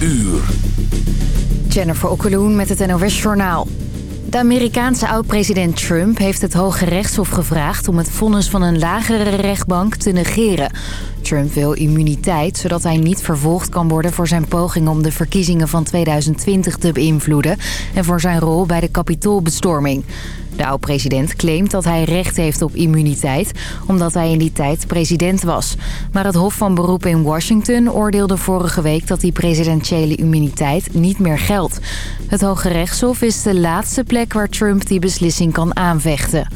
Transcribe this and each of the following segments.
uur. Jennifer Okkeloen met het NOS Journaal. De Amerikaanse oud-president Trump heeft het Hoge Rechtshof gevraagd... om het vonnis van een lagere rechtbank te negeren. Trump wil immuniteit, zodat hij niet vervolgd kan worden... voor zijn poging om de verkiezingen van 2020 te beïnvloeden... en voor zijn rol bij de kapitoolbestorming. De oud-president claimt dat hij recht heeft op immuniteit... omdat hij in die tijd president was. Maar het Hof van Beroep in Washington oordeelde vorige week... dat die presidentiële immuniteit niet meer geldt. Het Hoge Rechtshof is de laatste plek waar Trump die beslissing kan aanvechten.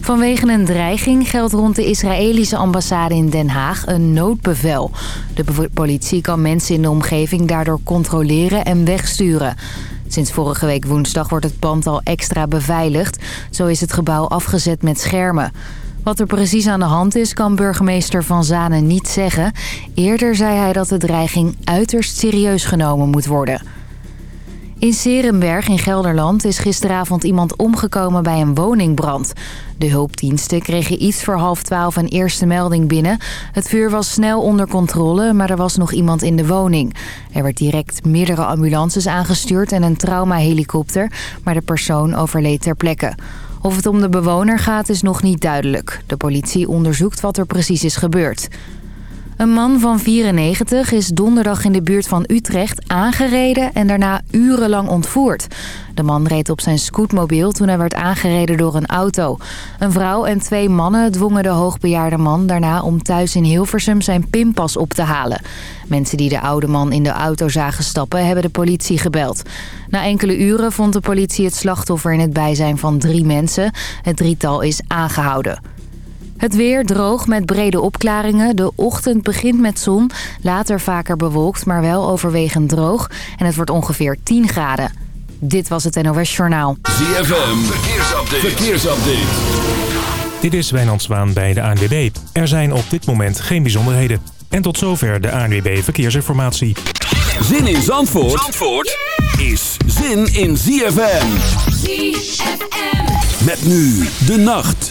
Vanwege een dreiging geldt rond de Israëlische ambassade in Den Haag een noodbevel. De politie kan mensen in de omgeving daardoor controleren en wegsturen. Sinds vorige week woensdag wordt het pand al extra beveiligd. Zo is het gebouw afgezet met schermen. Wat er precies aan de hand is, kan burgemeester Van Zanen niet zeggen. Eerder zei hij dat de dreiging uiterst serieus genomen moet worden. In Serenberg in Gelderland is gisteravond iemand omgekomen bij een woningbrand. De hulpdiensten kregen iets voor half twaalf een eerste melding binnen. Het vuur was snel onder controle, maar er was nog iemand in de woning. Er werd direct meerdere ambulances aangestuurd en een traumahelikopter, maar de persoon overleed ter plekke. Of het om de bewoner gaat is nog niet duidelijk. De politie onderzoekt wat er precies is gebeurd. Een man van 94 is donderdag in de buurt van Utrecht aangereden en daarna urenlang ontvoerd. De man reed op zijn scootmobiel toen hij werd aangereden door een auto. Een vrouw en twee mannen dwongen de hoogbejaarde man daarna om thuis in Hilversum zijn pinpas op te halen. Mensen die de oude man in de auto zagen stappen hebben de politie gebeld. Na enkele uren vond de politie het slachtoffer in het bijzijn van drie mensen. Het drietal is aangehouden. Het weer droog met brede opklaringen. De ochtend begint met zon, later vaker bewolkt, maar wel overwegend droog. En het wordt ongeveer 10 graden. Dit was het NOS Journaal. ZFM, verkeersupdate. verkeersupdate. Dit is Wijnand Zwaan bij de ANWB. Er zijn op dit moment geen bijzonderheden. En tot zover de ANWB Verkeersinformatie. Zin in Zandvoort, Zandvoort is zin in ZFM. ZFM. Met nu de nacht.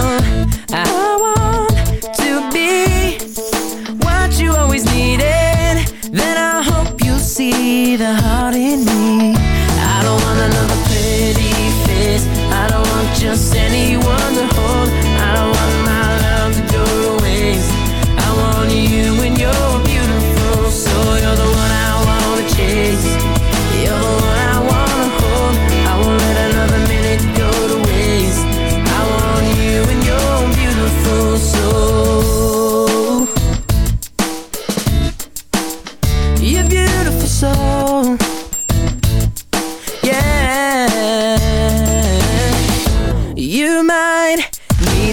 see the heart in me. I don't want another pretty face. I don't want just anyone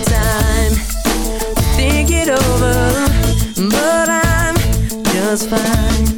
time to think it over But I'm just fine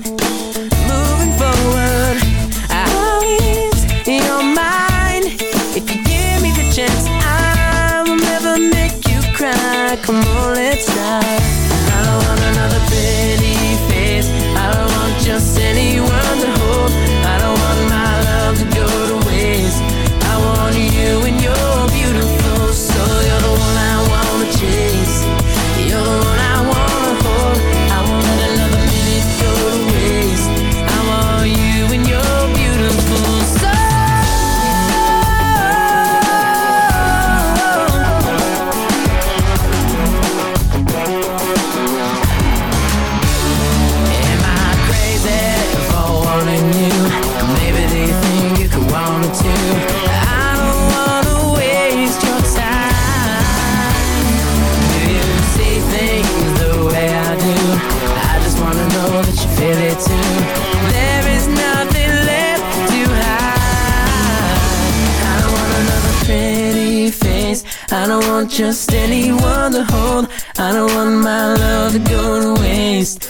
just anyone to hold. I don't want my love to go to waste.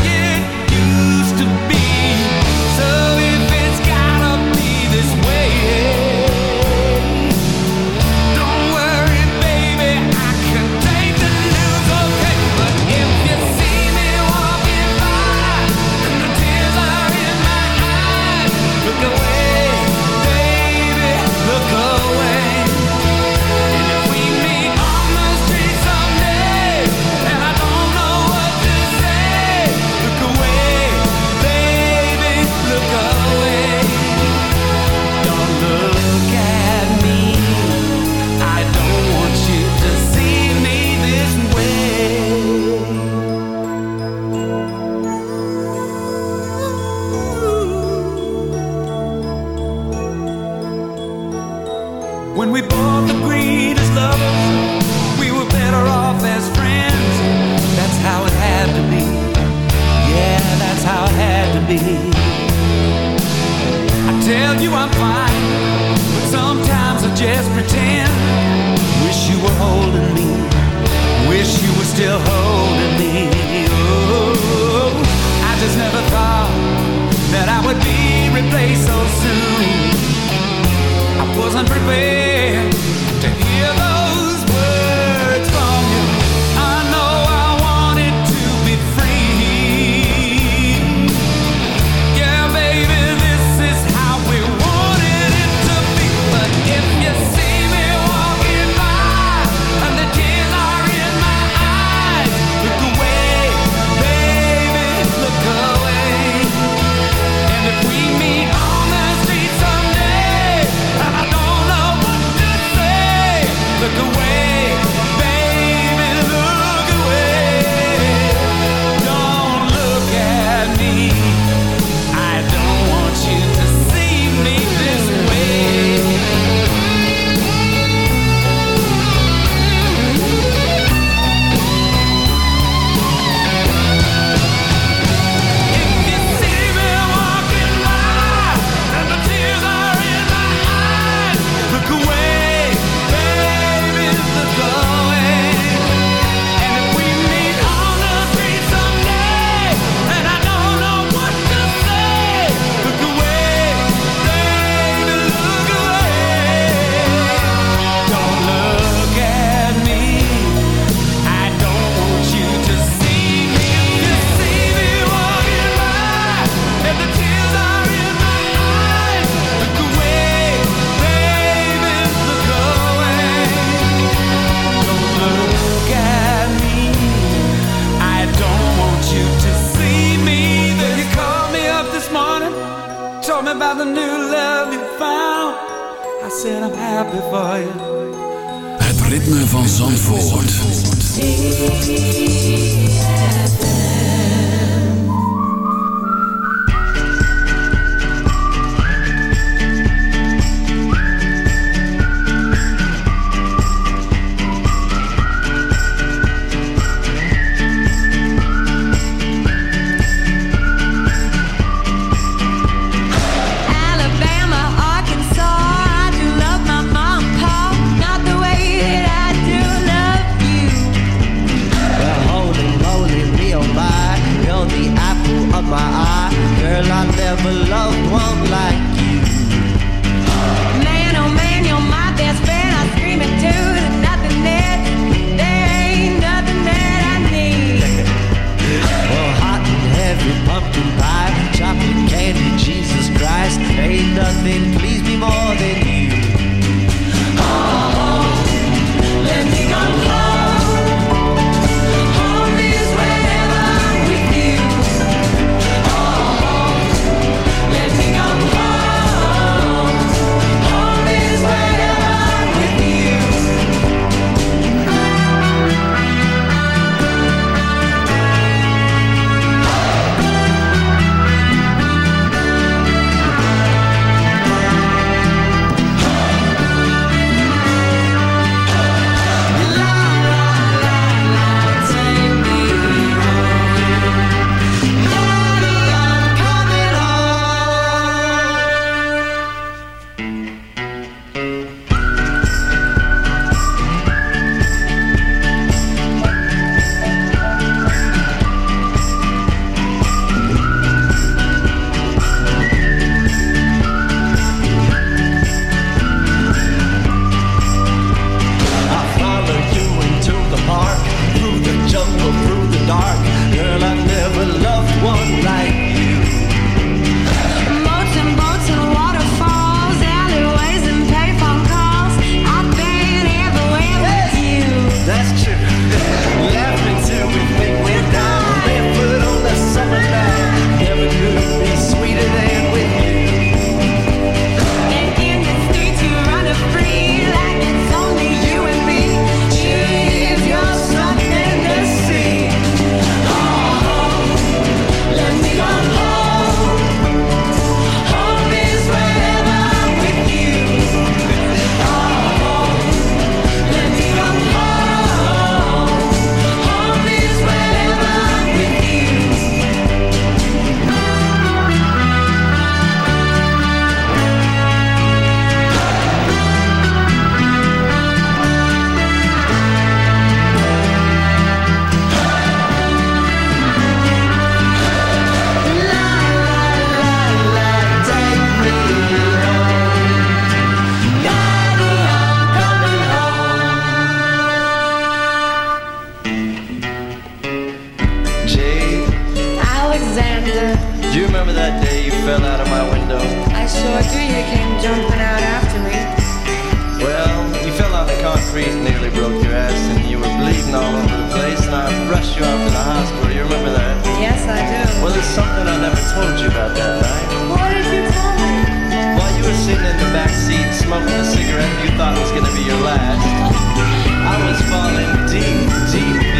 Zandvoort. job in the hospital. You remember that? Yes, I do. Well, there's something I never told you about that night. What did you tell me? While you were sitting in the back seat smoking a cigarette you thought was going to be your last, I was falling deep, deep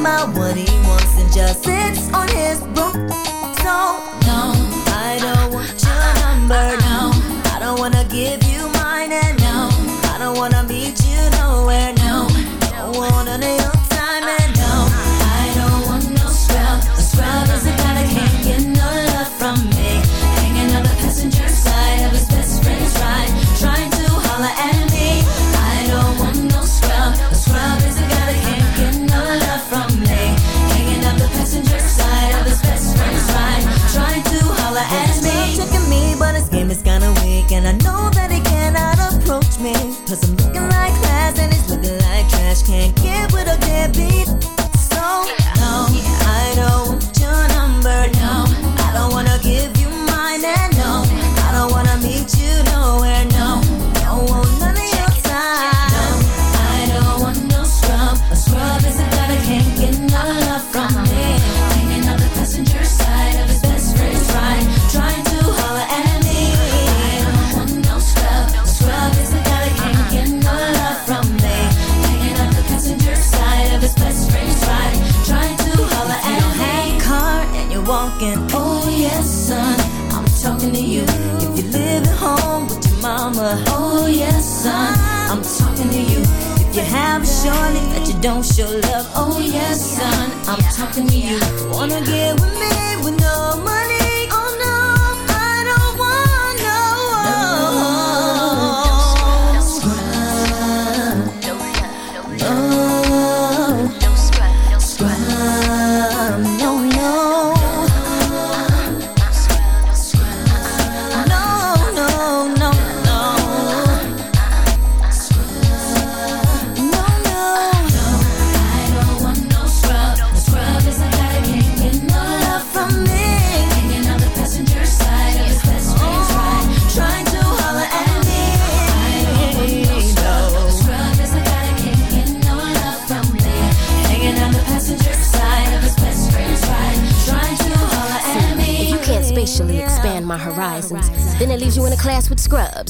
him out what he wants and just I'm talking to you. Wanna get with me with no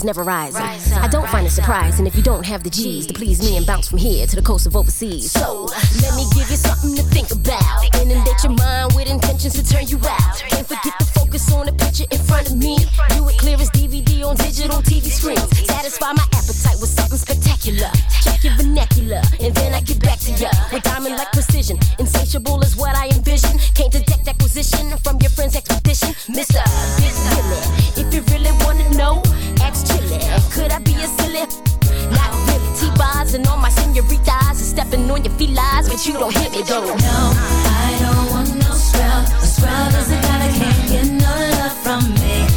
never. Rise a surprise. And if you don't have the G's to please me and bounce from here to the coast of overseas. So let me give you something to think about. Inundate your mind with intentions to turn you out. Can't forget to focus on the picture in front of me. Do it clear as DVD on digital TV screens. Satisfy my appetite with something spectacular. Check your vernacular, and then I get back to ya with diamond like precision. Insatiable is what I envision. Can't detect acquisition from your friend's expedition, Mister. Big if you really wanna know, ask Chili. Could I be a silly? Not with T-bars and all my senoritas and stepping on your felines, but you don't hit me though. No, I don't want no scrub. A scrub is the kind that can't get no love from me.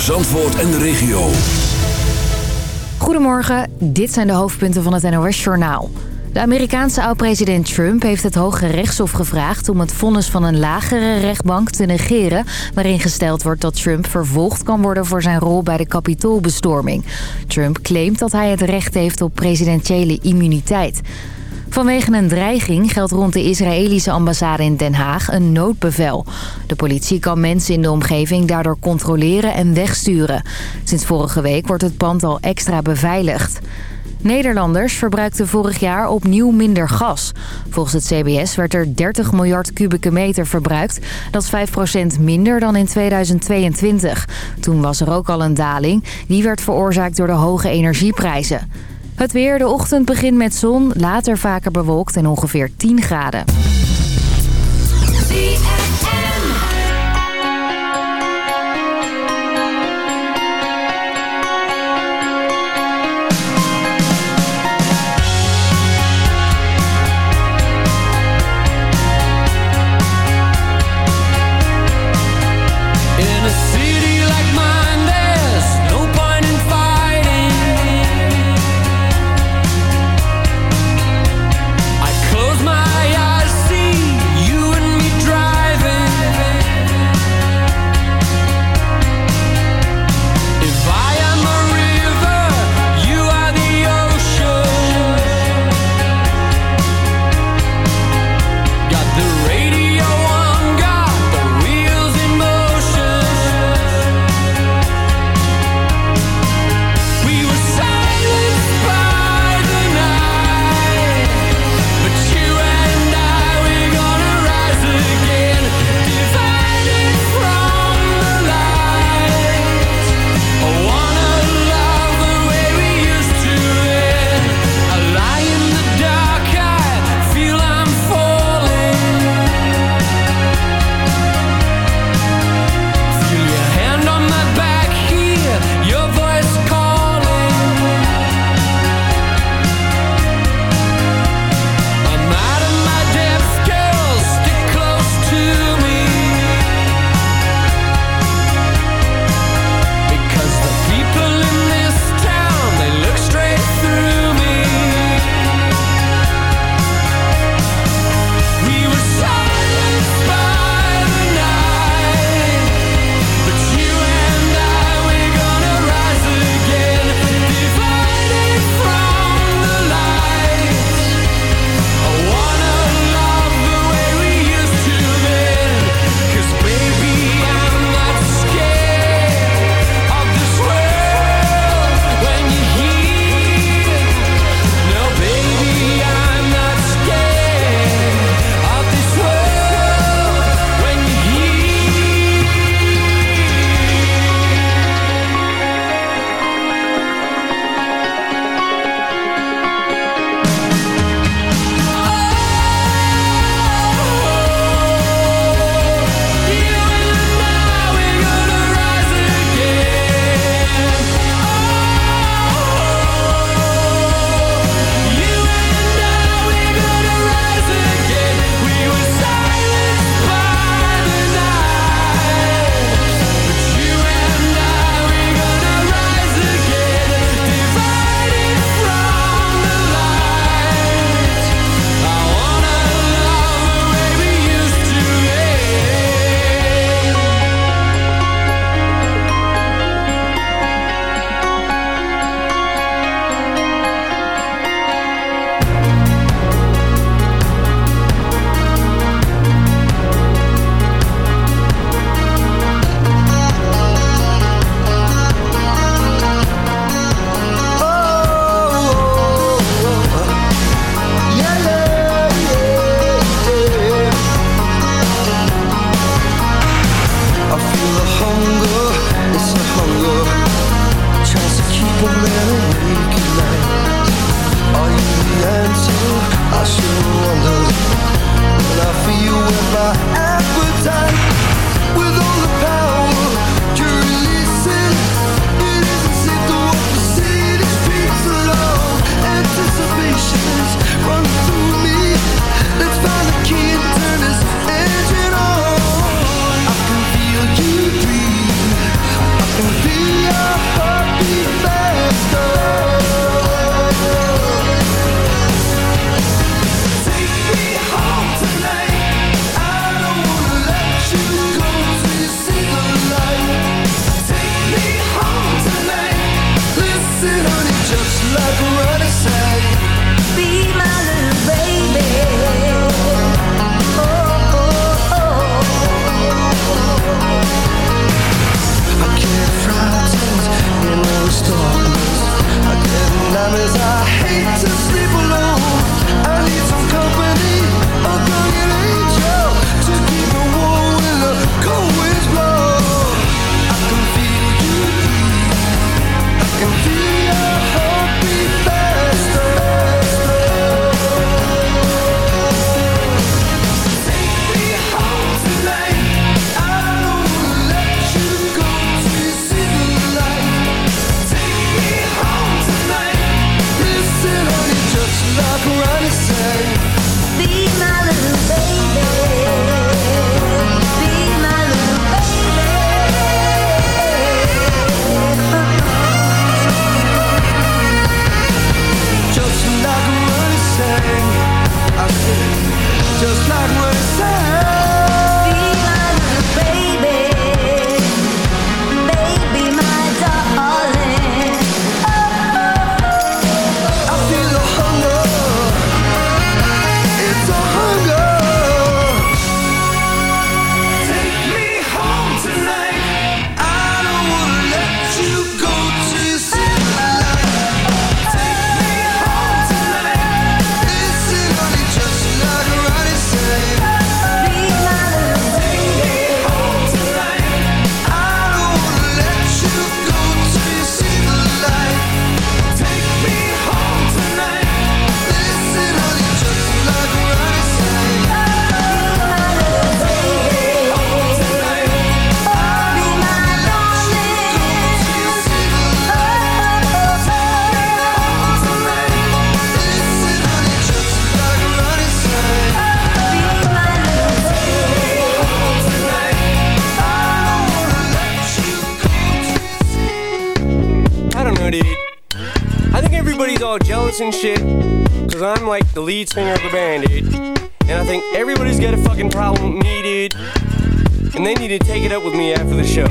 Voor Zandvoort en de regio. Goedemorgen, dit zijn de hoofdpunten van het NOS-journaal. De Amerikaanse oud-president Trump heeft het Hoge Rechtshof gevraagd... om het vonnis van een lagere rechtbank te negeren... waarin gesteld wordt dat Trump vervolgd kan worden... voor zijn rol bij de kapitoolbestorming. Trump claimt dat hij het recht heeft op presidentiële immuniteit. Vanwege een dreiging geldt rond de Israëlische ambassade in Den Haag een noodbevel. De politie kan mensen in de omgeving daardoor controleren en wegsturen. Sinds vorige week wordt het pand al extra beveiligd. Nederlanders verbruikten vorig jaar opnieuw minder gas. Volgens het CBS werd er 30 miljard kubieke meter verbruikt. Dat is 5% minder dan in 2022. Toen was er ook al een daling. Die werd veroorzaakt door de hoge energieprijzen. Het weer, de ochtend begint met zon, later vaker bewolkt en ongeveer 10 graden. All jealous and shit, cause I'm like the lead singer of the band, dude. And I think everybody's got a fucking problem dude. And they need to take it up with me after the show.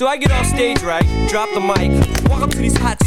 So I get off stage right, drop the mic, walk up to these hot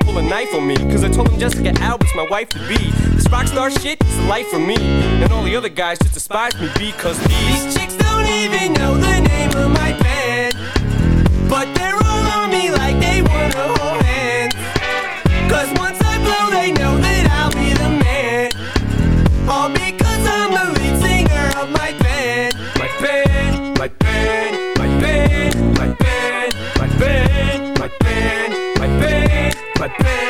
pull a knife on me. Cause I told him Jessica Alba's my wife to be. This rock star shit is the life for me. And all the other guys just despise me because these, these chicks don't even know the name of my band. But they're all on me like they wanna hold hands. Cause once I blow, they know that I'll be the man. All because I'm the lead singer of. My band, my band, my band, but baby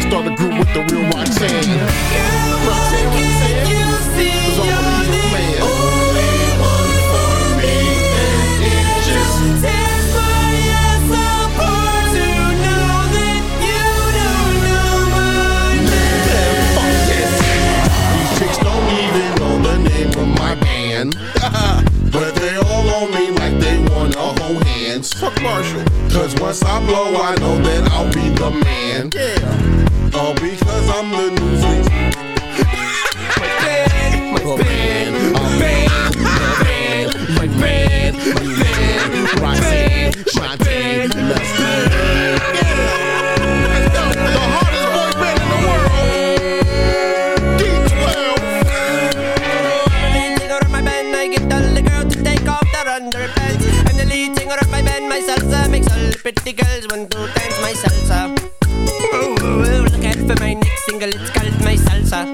to start a group with the real Roxanne. Girl, only for me, and just my ass apart to know that you don't know my name. Fuck this. These chicks don't even know the name of my band. Fuck Marshall. Cause once I blow, I know that I'll be the man. Yeah. All because I'm the newsleak. my band, my band, my band, my band, my band, my band, Roxanne, Shantae, pretty girls want to dance my salsa. Ooh, ooh, ooh, look out for my next single, it's called my salsa.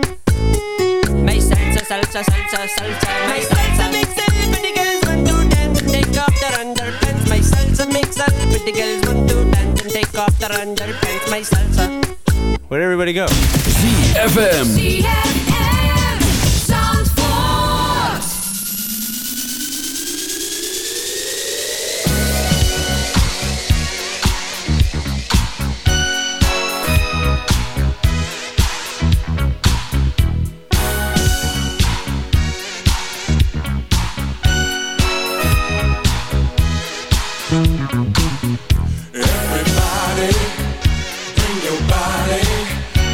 My salsa, salsa, salsa, salsa, my salsa makes all the pretty girls want to dance and take off their underpants. My salsa makes all the pretty girls want to dance and take off their underpants. My salsa. Where'd everybody go? ZFM.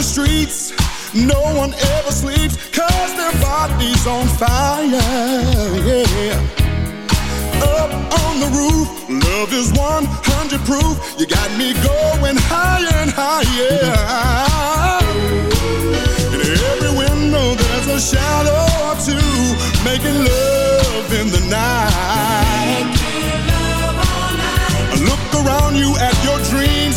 The streets, no one ever sleeps, cause their body's on fire, yeah. Up on the roof, love is 100 proof. You got me going higher and higher. In every window, there's a shadow or two, making love in the night. love all night. Look around you at your dreams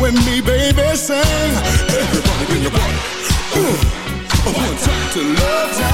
with me, baby. Sing. Everybody, bring your body. Ooh. One time to Love Town.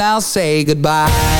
Then I'll say goodbye.